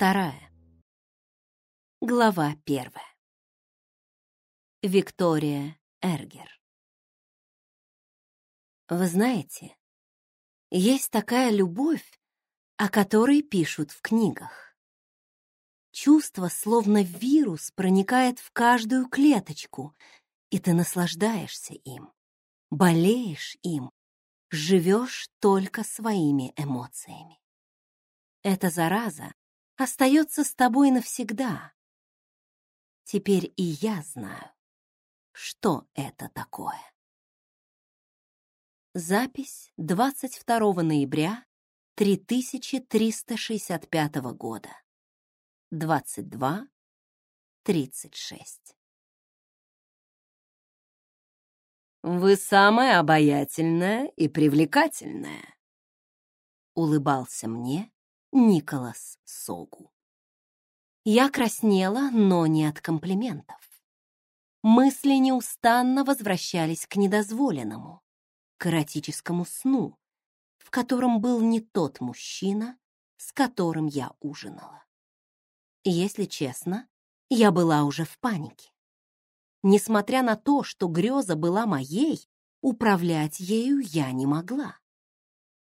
вторая. Глава первая. Виктория Эргер. Вы знаете, есть такая любовь, о которой пишут в книгах. Чувство, словно вирус, проникает в каждую клеточку, и ты наслаждаешься им, болеешь им, живешь только своими эмоциями. Эта зараза остается с тобой навсегда. Теперь и я знаю, что это такое. Запись 22 ноября 3365 года. 22.36. «Вы самая обаятельная и привлекательная», — улыбался мне Николас Согу. Я краснела, но не от комплиментов. Мысли неустанно возвращались к недозволенному, к эротическому сну, в котором был не тот мужчина, с которым я ужинала. Если честно, я была уже в панике. Несмотря на то, что греза была моей, управлять ею я не могла.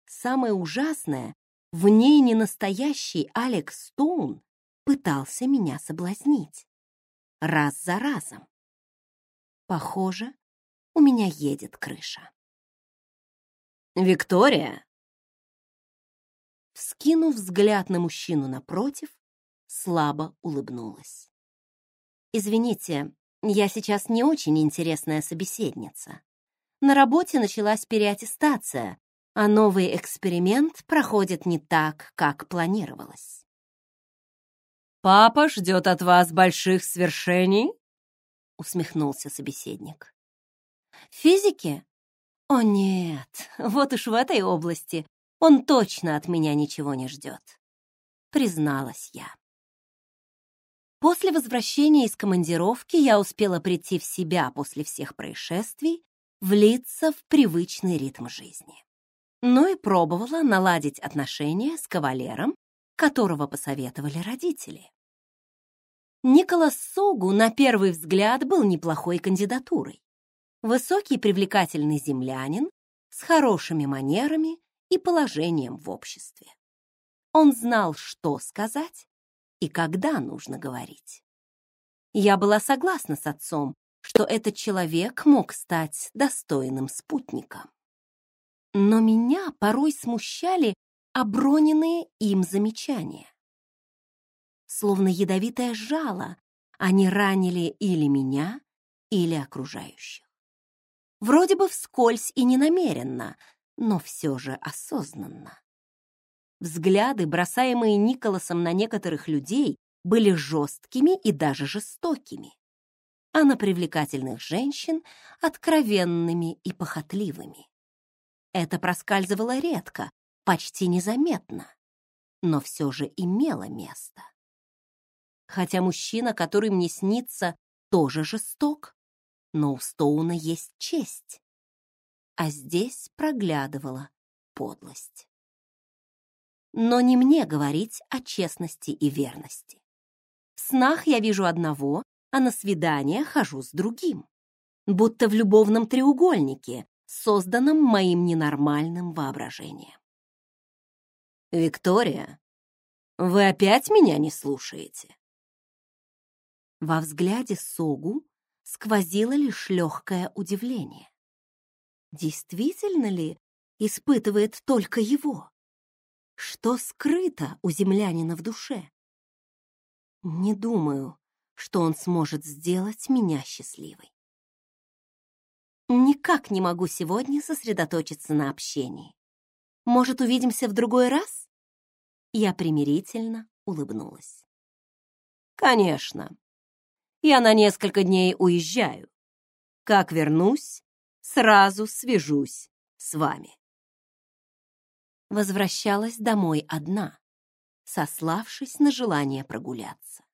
Самое ужасное, в ней не настоящий Алекс Стоун пытался меня соблазнить. Раз за разом. Похоже, у меня едет крыша. «Виктория!» Вскинув взгляд на мужчину напротив, слабо улыбнулась. «Извините, я сейчас не очень интересная собеседница. На работе началась переаттестация, а новый эксперимент проходит не так, как планировалось. «Папа ждет от вас больших свершений?» — усмехнулся собеседник. «Физики? О нет, вот уж в этой области он точно от меня ничего не ждет», — призналась я. После возвращения из командировки я успела прийти в себя после всех происшествий, влиться в привычный ритм жизни но и пробовала наладить отношения с кавалером, которого посоветовали родители. Николас Согу на первый взгляд был неплохой кандидатурой. Высокий привлекательный землянин с хорошими манерами и положением в обществе. Он знал, что сказать и когда нужно говорить. Я была согласна с отцом, что этот человек мог стать достойным спутником. Но меня порой смущали оброненные им замечания. Словно ядовитое жало, они ранили или меня, или окружающих. Вроде бы вскользь и ненамеренно, но все же осознанно. Взгляды, бросаемые Николасом на некоторых людей, были жесткими и даже жестокими, а на привлекательных женщин — откровенными и похотливыми. Это проскальзывало редко, почти незаметно, но все же имело место. Хотя мужчина, который мне снится, тоже жесток, но у Стоуна есть честь. А здесь проглядывала подлость. Но не мне говорить о честности и верности. В снах я вижу одного, а на свидание хожу с другим. Будто в любовном треугольнике, созданном моим ненормальным воображением. «Виктория, вы опять меня не слушаете?» Во взгляде Согу сквозило лишь легкое удивление. Действительно ли испытывает только его? Что скрыто у землянина в душе? Не думаю, что он сможет сделать меня счастливой. Никак не могу сегодня сосредоточиться на общении. Может, увидимся в другой раз? Я примирительно улыбнулась. Конечно. Я на несколько дней уезжаю. Как вернусь, сразу свяжусь с вами. Возвращалась домой одна, сославшись на желание прогуляться.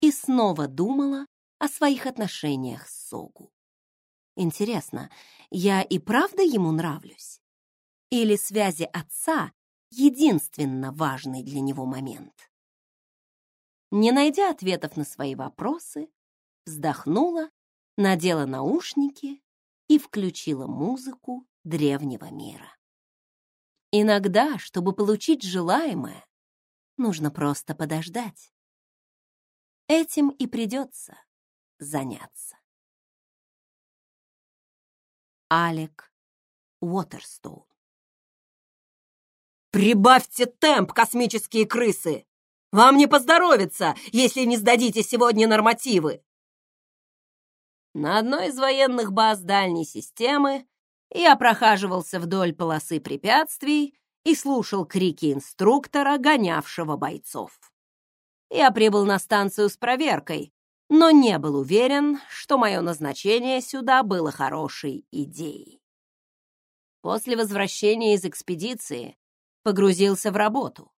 И снова думала о своих отношениях с Согу. Интересно, я и правда ему нравлюсь? Или связи отца — единственно важный для него момент? Не найдя ответов на свои вопросы, вздохнула, надела наушники и включила музыку древнего мира. Иногда, чтобы получить желаемое, нужно просто подождать. Этим и придется заняться. Алек Уотерстоун «Прибавьте темп, космические крысы! Вам не поздоровится, если не сдадите сегодня нормативы!» На одной из военных баз дальней системы я прохаживался вдоль полосы препятствий и слушал крики инструктора, гонявшего бойцов. Я прибыл на станцию с проверкой, но не был уверен, что мое назначение сюда было хорошей идеей. После возвращения из экспедиции погрузился в работу.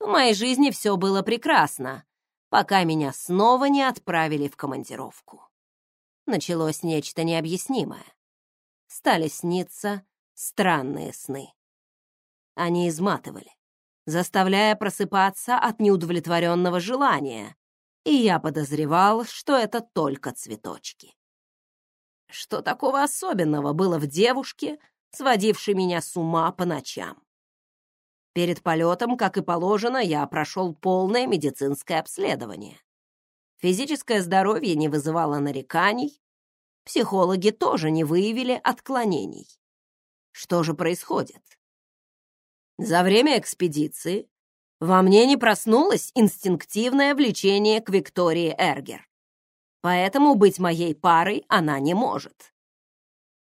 В моей жизни все было прекрасно, пока меня снова не отправили в командировку началось нечто необъяснимое. Стали сниться странные сны. Они изматывали, заставляя просыпаться от неудовлетворенного желания, и я подозревал, что это только цветочки. Что такого особенного было в девушке, сводившей меня с ума по ночам? Перед полетом, как и положено, я прошел полное медицинское обследование. Физическое здоровье не вызывало нареканий, психологи тоже не выявили отклонений. Что же происходит? За время экспедиции во мне не проснулось инстинктивное влечение к Виктории Эргер. Поэтому быть моей парой она не может.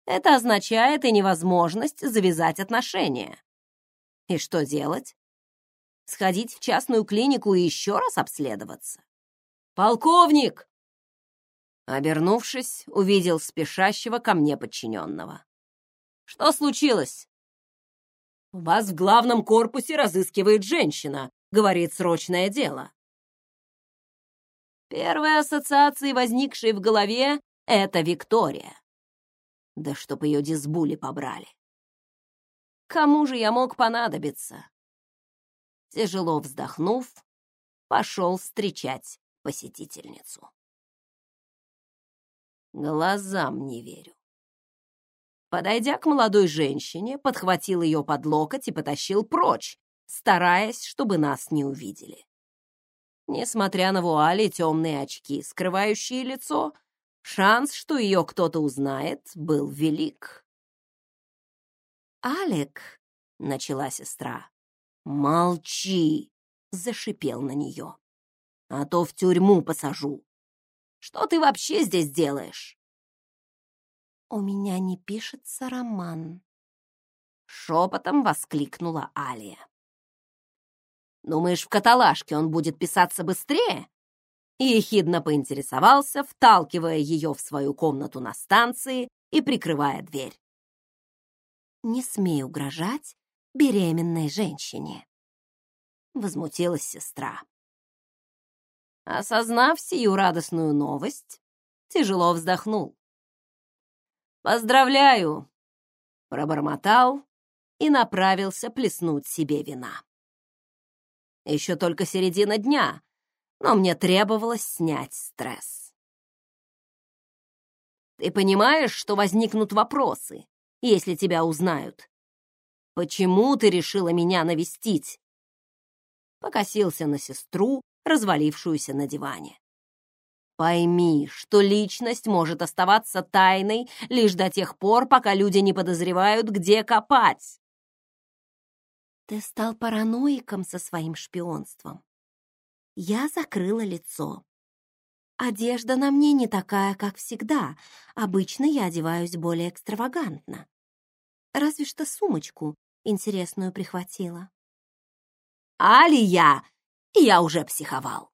Это означает и невозможность завязать отношения. И что делать? Сходить в частную клинику и еще раз обследоваться? «Полковник!» Обернувшись, увидел спешащего ко мне подчиненного. «Что случилось?» «Вас в главном корпусе разыскивает женщина», — говорит срочное дело. Первая ассоциация, возникшая в голове, — это Виктория. Да чтоб ее дисбули побрали. Кому же я мог понадобиться? Тяжело вздохнув, пошел встречать посетительницу. Глазам не верю. Подойдя к молодой женщине, подхватил ее под локоть и потащил прочь, стараясь, чтобы нас не увидели. Несмотря на вуали темные очки, скрывающие лицо, шанс, что ее кто-то узнает, был велик. «Алек», — начала сестра, — «молчи», — зашипел на нее а то в тюрьму посажу. Что ты вообще здесь делаешь?» «У меня не пишется роман», — шепотом воскликнула Алия. «Думаешь, в каталажке он будет писаться быстрее?» И ехидно поинтересовался, вталкивая ее в свою комнату на станции и прикрывая дверь. «Не смей угрожать беременной женщине», — возмутилась сестра. Осознав сию радостную новость, тяжело вздохнул. «Поздравляю!» — пробормотал и направился плеснуть себе вина. Еще только середина дня, но мне требовалось снять стресс. Ты понимаешь, что возникнут вопросы, если тебя узнают? Почему ты решила меня навестить? Покосился на сестру, развалившуюся на диване. Пойми, что личность может оставаться тайной лишь до тех пор, пока люди не подозревают, где копать. Ты стал параноиком со своим шпионством. Я закрыла лицо. Одежда на мне не такая, как всегда. Обычно я одеваюсь более экстравагантно. Разве что сумочку интересную прихватила. «Алия!» я уже психовал.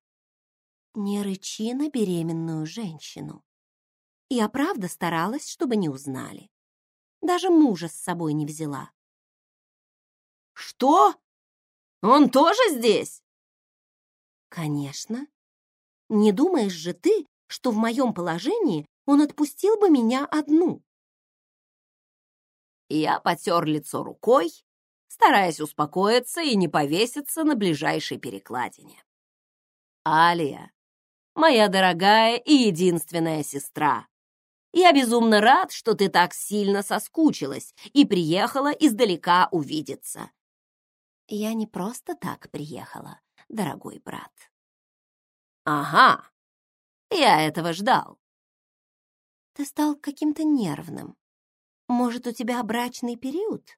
Не рычи на беременную женщину. Я правда старалась, чтобы не узнали. Даже мужа с собой не взяла. Что? Он тоже здесь? Конечно. Не думаешь же ты, что в моем положении он отпустил бы меня одну? Я потер лицо рукой стараясь успокоиться и не повеситься на ближайшей перекладине. Алия, моя дорогая и единственная сестра, я безумно рад, что ты так сильно соскучилась и приехала издалека увидеться. Я не просто так приехала, дорогой брат. Ага, я этого ждал. Ты стал каким-то нервным. Может, у тебя брачный период?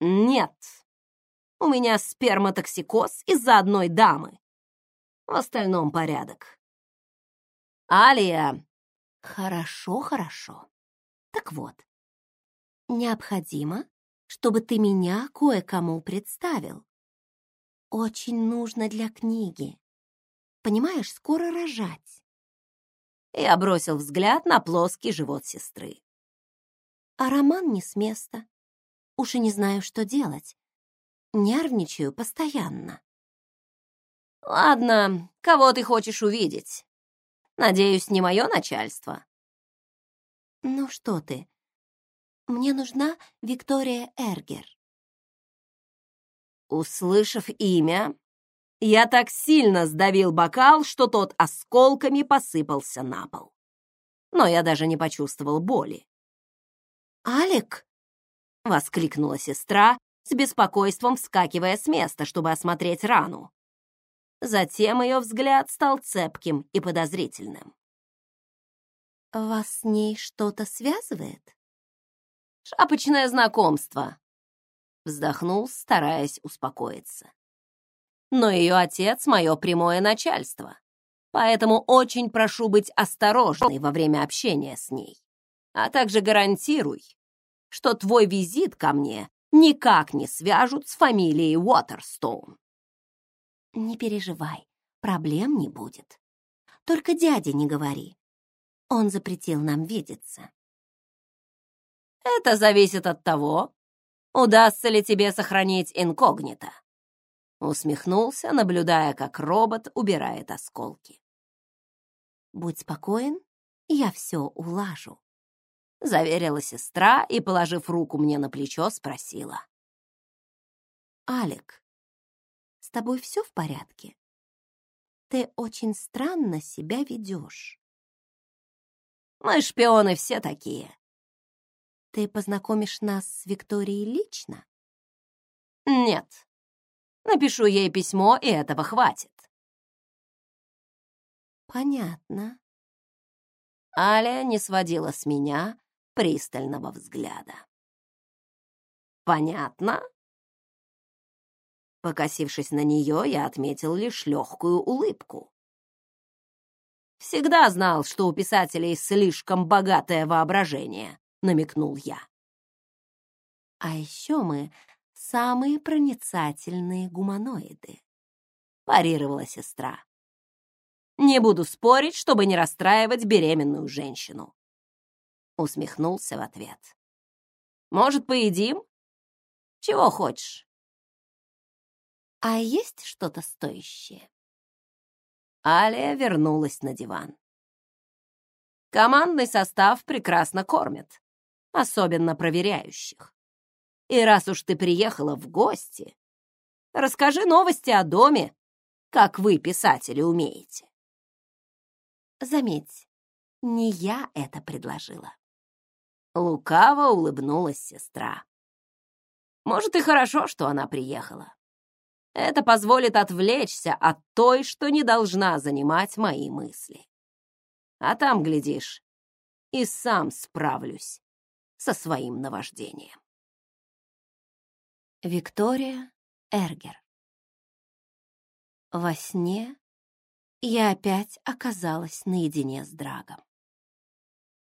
Нет. У меня сперматоксикоз из-за одной дамы. В остальном порядок. Алия. Хорошо, хорошо. Так вот, необходимо, чтобы ты меня кое-кому представил. Очень нужно для книги. Понимаешь, скоро рожать. Я бросил взгляд на плоский живот сестры. А роман не с места. Уж и не знаю, что делать. Нервничаю постоянно. Ладно, кого ты хочешь увидеть? Надеюсь, не мое начальство. Ну что ты? Мне нужна Виктория Эргер. Услышав имя, я так сильно сдавил бокал, что тот осколками посыпался на пол. Но я даже не почувствовал боли. «Алик!» — воскликнула сестра, с беспокойством вскакивая с места, чтобы осмотреть рану. Затем ее взгляд стал цепким и подозрительным. «Вас с ней что-то связывает?» «Шапочное знакомство», — вздохнул, стараясь успокоиться. «Но ее отец — мое прямое начальство, поэтому очень прошу быть осторожной во время общения с ней, а также гарантируй, что твой визит ко мне никак не свяжут с фамилией Уотерстоун». «Не переживай, проблем не будет. Только дяде не говори. Он запретил нам видеться». Это зависит от того, удастся ли тебе сохранить инкогнито. Усмехнулся, наблюдая, как робот убирает осколки. Будь спокоен, я все улажу. Заверила сестра и, положив руку мне на плечо, спросила. «Алек, с тобой все в порядке? Ты очень странно себя ведешь». «Мы шпионы все такие», ты познакомишь нас с Викторией лично? Нет. Напишу ей письмо, и этого хватит. Понятно. Аля не сводила с меня пристального взгляда. Понятно? Покосившись на нее, я отметил лишь легкую улыбку. Всегда знал, что у писателей слишком богатое воображение намекнул я. А еще мы самые проницательные гуманоиды, парировала сестра. Не буду спорить, чтобы не расстраивать беременную женщину. Усмехнулся в ответ. Может, поедим? Чего хочешь? А есть что-то стоящее? Алия вернулась на диван. Командный состав прекрасно кормит особенно проверяющих. И раз уж ты приехала в гости, расскажи новости о доме, как вы, писатели, умеете. Заметь, не я это предложила. Лукаво улыбнулась сестра. Может, и хорошо, что она приехала. Это позволит отвлечься от той, что не должна занимать мои мысли. А там, глядишь, и сам справлюсь со своим наваждением. Виктория Эргер Во сне я опять оказалась наедине с Драгом.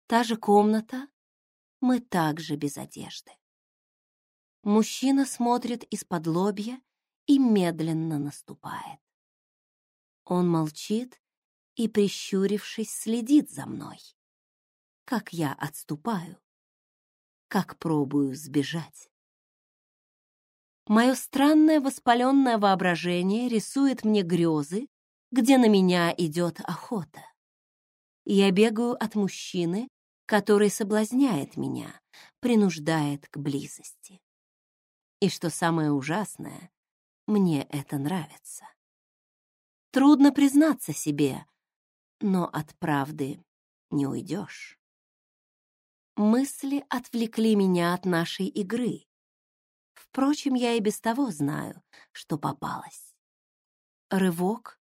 Та же комната, мы также без одежды. Мужчина смотрит из-под лобья и медленно наступает. Он молчит и, прищурившись, следит за мной, как я отступаю, как пробую сбежать. Мое странное воспаленное воображение рисует мне грезы, где на меня идет охота. Я бегаю от мужчины, который соблазняет меня, принуждает к близости. И что самое ужасное, мне это нравится. Трудно признаться себе, но от правды не уйдешь. Мысли отвлекли меня от нашей игры. Впрочем, я и без того знаю, что попалась. Рывок,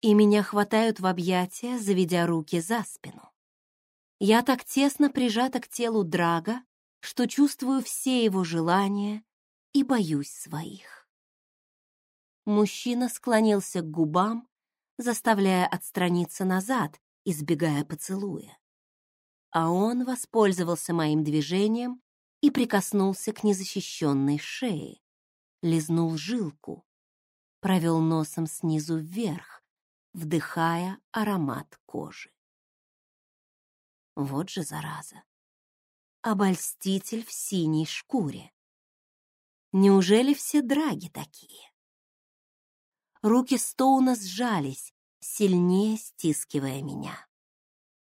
и меня хватают в объятия, заведя руки за спину. Я так тесно прижата к телу Драга, что чувствую все его желания и боюсь своих. Мужчина склонился к губам, заставляя отстраниться назад, избегая поцелуя. А он воспользовался моим движением и прикоснулся к незащищенной шее, лизнул жилку, провел носом снизу вверх, вдыхая аромат кожи. Вот же зараза. Обольститель в синей шкуре. Неужели все драги такие? Руки Стоуна сжались, сильнее стискивая меня.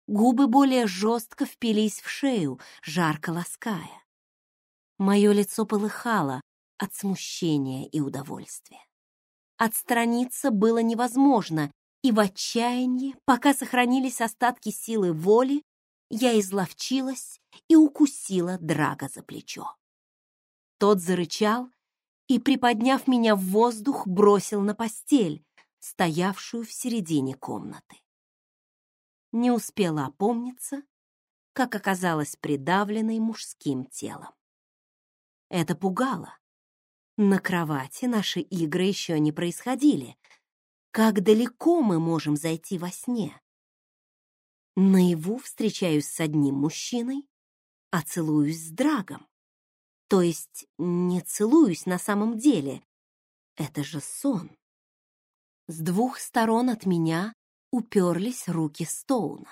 Губы более жестко впились в шею, жарко лаская. Мое лицо полыхало от смущения и удовольствия. Отстраниться было невозможно, и в отчаянии, пока сохранились остатки силы воли, я изловчилась и укусила Драга за плечо. Тот зарычал и, приподняв меня в воздух, бросил на постель, стоявшую в середине комнаты. Не успела опомниться, как оказалась придавленной мужским телом. Это пугало. На кровати наши игры еще не происходили. Как далеко мы можем зайти во сне? Наяву встречаюсь с одним мужчиной, а целуюсь с Драгом. То есть не целуюсь на самом деле. Это же сон. С двух сторон от меня уперлись руки Стоуна.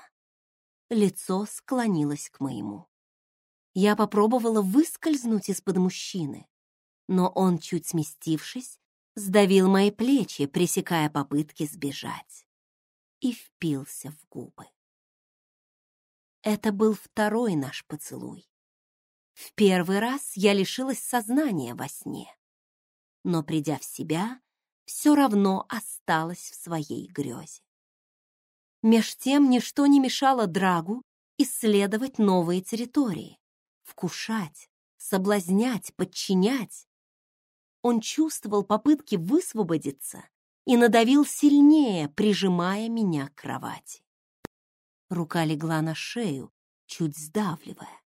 Лицо склонилось к моему. Я попробовала выскользнуть из-под мужчины, но он, чуть сместившись, сдавил мои плечи, пресекая попытки сбежать, и впился в губы. Это был второй наш поцелуй. В первый раз я лишилась сознания во сне, но, придя в себя, все равно осталась в своей грезе. Меж тем ничто не мешало Драгу исследовать новые территории, вкушать, соблазнять, подчинять. Он чувствовал попытки высвободиться и надавил сильнее, прижимая меня к кровати. Рука легла на шею, чуть сдавливая,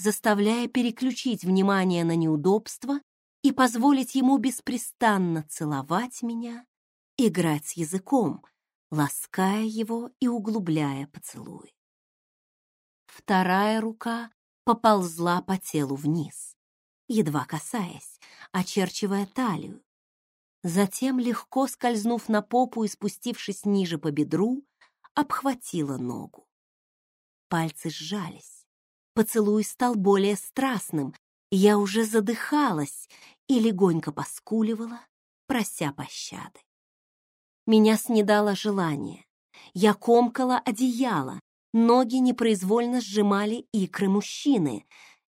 заставляя переключить внимание на неудобство и позволить ему беспрестанно целовать меня, играть с языком, лаская его и углубляя поцелуй. Вторая рука поползла по телу вниз, едва касаясь, очерчивая талию. Затем, легко скользнув на попу и спустившись ниже по бедру, обхватила ногу. Пальцы сжались. Поцелуй стал более страстным, я уже задыхалась и легонько поскуливала, прося пощады. Меня снедало желание. Я комкала одеяло, ноги непроизвольно сжимали икры мужчины,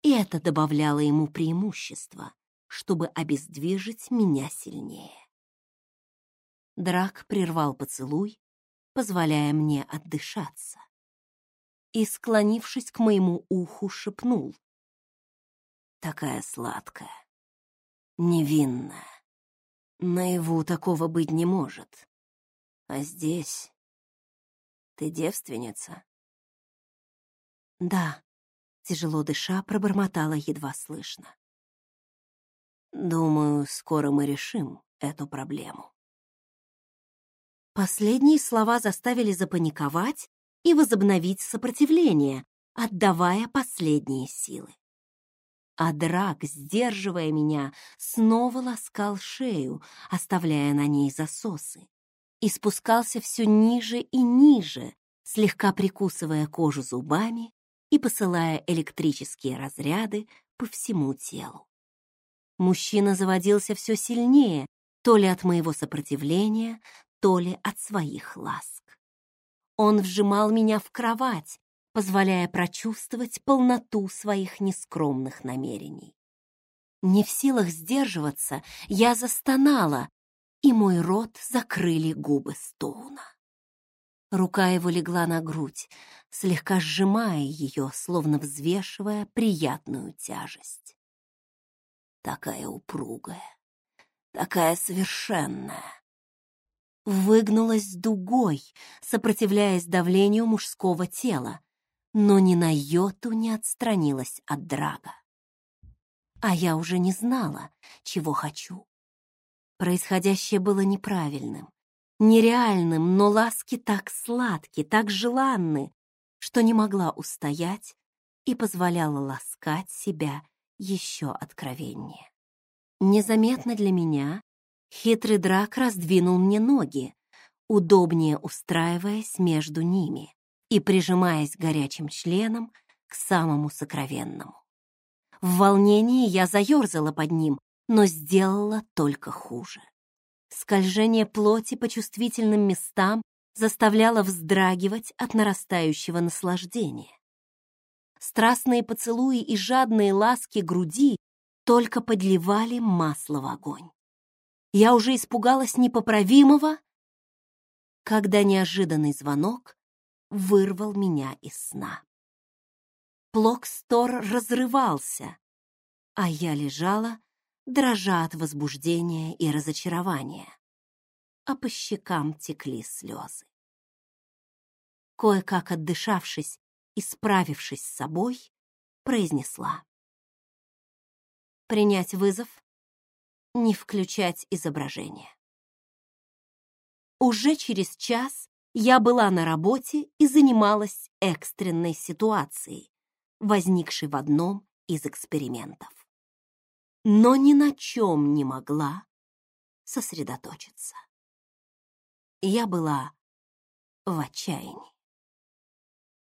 и это добавляло ему преимущества, чтобы обездвижить меня сильнее. Драк прервал поцелуй, позволяя мне отдышаться. И, склонившись к моему уху, шепнул. Такая сладкая, невинная. Наяву такого быть не может. А здесь... Ты девственница? Да, тяжело дыша, пробормотала едва слышно. Думаю, скоро мы решим эту проблему. Последние слова заставили запаниковать и возобновить сопротивление, отдавая последние силы. А Драк, сдерживая меня, снова ласкал шею, оставляя на ней засосы, и спускался все ниже и ниже, слегка прикусывая кожу зубами и посылая электрические разряды по всему телу. Мужчина заводился все сильнее, то ли от моего сопротивления, то ли от своих ласк. Он вжимал меня в кровать, позволяя прочувствовать полноту своих нескромных намерений. Не в силах сдерживаться, я застонала, и мой рот закрыли губы Стоуна. Рука его легла на грудь, слегка сжимая ее, словно взвешивая приятную тяжесть. Такая упругая, такая совершенная. Выгнулась дугой, сопротивляясь давлению мужского тела, но ни на йоту не отстранилась от Драга. А я уже не знала, чего хочу. Происходящее было неправильным, нереальным, но ласки так сладки, так желанны, что не могла устоять и позволяла ласкать себя еще откровеннее. Незаметно для меня хитрый драк раздвинул мне ноги, удобнее устраиваясь между ними и прижимаясь горячим членом к самому сокровенному. В волнении я заерзала под ним, но сделала только хуже. Скольжение плоти по чувствительным местам заставляло вздрагивать от нарастающего наслаждения. Страстные поцелуи и жадные ласки груди только подливали масло в огонь. Я уже испугалась непоправимого, когда неожиданный звонок вырвал меня из сна. Плокстор разрывался, а я лежала, дрожа от возбуждения и разочарования, а по щекам текли слезы. Кое-как отдышавшись и справившись с собой, произнесла. Принять вызов, не включать изображение. Уже через час я была на работе и занималась экстренной ситуацией, возникшей в одном из экспериментов но ни на чем не могла сосредоточиться. Я была в отчаянии.